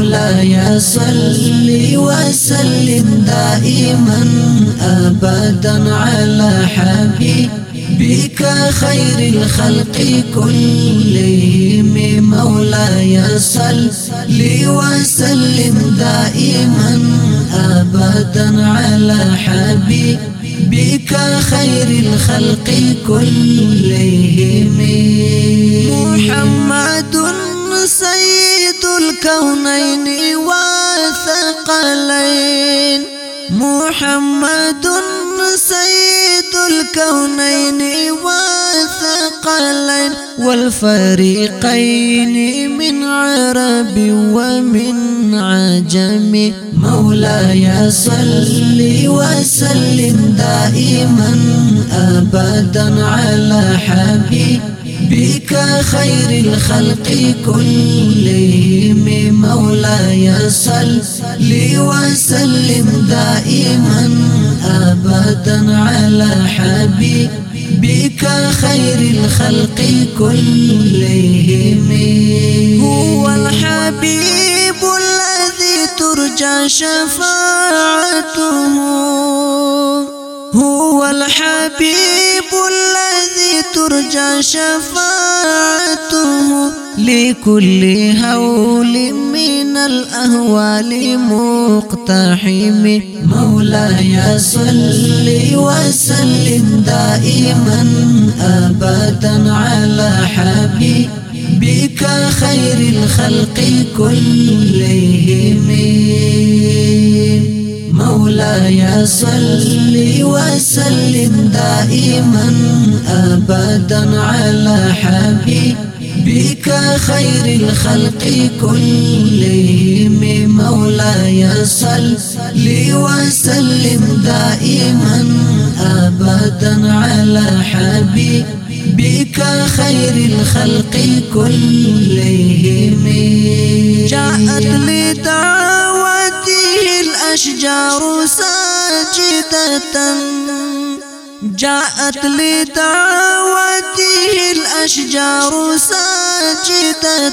مولاي صل وسلم دائما أبدا على حبيبك خير الخلق كلهم. مولاي صل وسلم دائما أبدا على حبيبك خير الخلق كلهم. محمد الكونين والثقلين. محمد سيد الكونين والثقلين. والفريقين من عرب ومن عجم. مولاي صل وسلم دائما أبدا على حبيبك خير الخلق كلهم مولاي صل وسلم دائما أبدا على حبيبك خير الخلق كلهم. هو الحبيب الذي ترجى شفاعته هو الحبيب ترجى شفاعته لكل هول من الأهوال مقتحم. مولاي صل وسلم دائما أبدا على حبيبك خير الخلق كلهم. مولاي صل وسلم دائما أبدا على حبيبك خير الخلق كلهم. مولاي صل وسلم دائما أبدا على حبيبك خير الخلق كلهم. جاءت لدعوته الأشجار ساجدة. جاءت لدعوته الأشجار ساجدة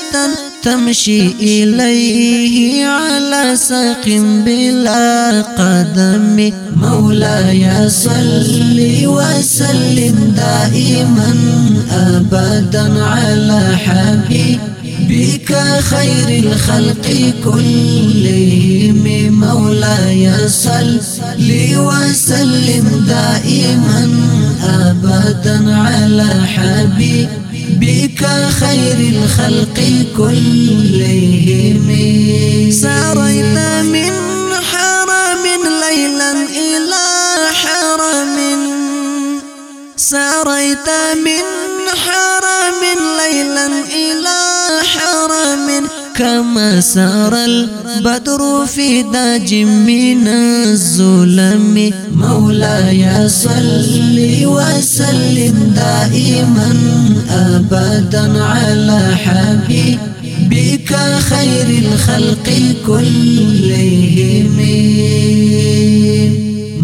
تمشي إليه على ساق بلا قدم. مولاي صل وسلم دائما أبدا على حبيبك خير الخلق كلهم مولاي صل وسلم دائما أبدا على حبيبك خير الخلق كلهم. ساريت من حرم ليلا إلى حرم. ساريت من حرم ليلا إلى حرم كما سار البدر في داج من الظلم. مولاي صل وسلم دائما أبدا على حبيبك خير الخلق كلهم.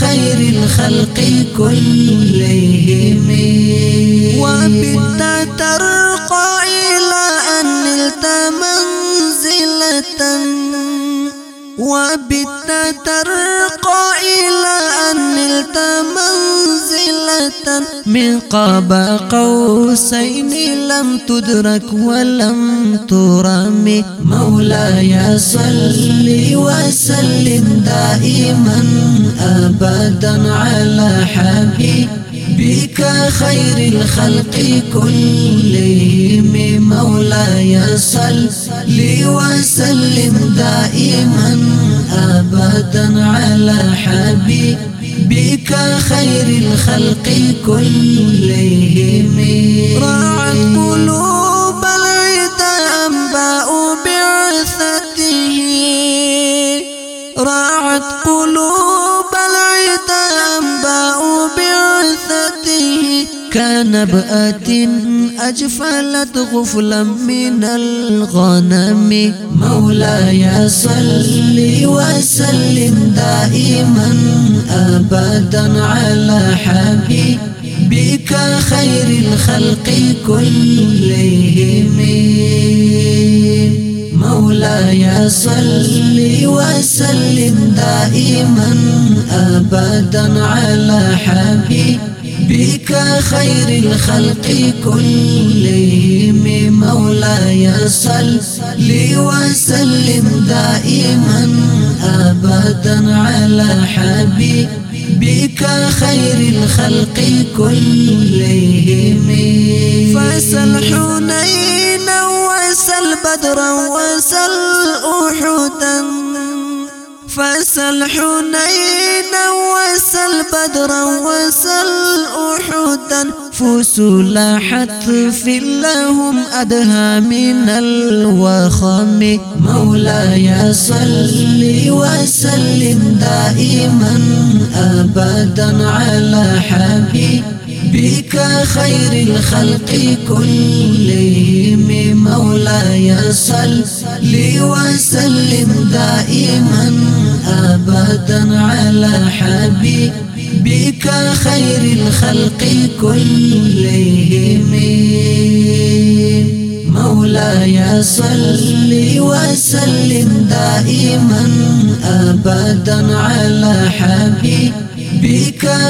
خير الخلق كلهم. وبت ترقى إلى أن نلت منزلة. وبت ترقى إلى أن نلت منزلة من قاب قوسين لم تدرك ولم ترم. مولاي صل وسلم دائما أبدا على حبيبك خير الخلق كلهم. مولاي صل وسلم دائما أبدا على حبيبك خير الخلق كلهم. كنبأة أجفلت غفلا من الغنم. مولاي صل وسلم دائما أبدا على حبيبك خير الخلق كلهم. مولاي صل وسلم دائما أبدا على حبيبك خير الخلق كلهم مولاي صل وسلم دائما أبدا على حبيبك خير الخلق كلهم. فسل حنين وسل بدرا وسل أحدا. فسل حنين وسل بدرا وسل أحدا فسلاحت في لهم أدهى من الوخم. مولاي صل وسلم دائما أبدا على حبيبك خير الخلق كلهم مولاي صل وسلم دائما أبدا على حبيبك بك خير الخلق كلهم. مولاي صل وسلم دائما أبدا على حبيبك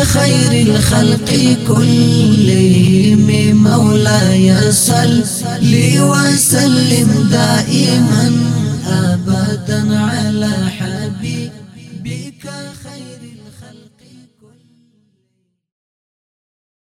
خير الخلق كلهم مولاي صل وسلم دائما.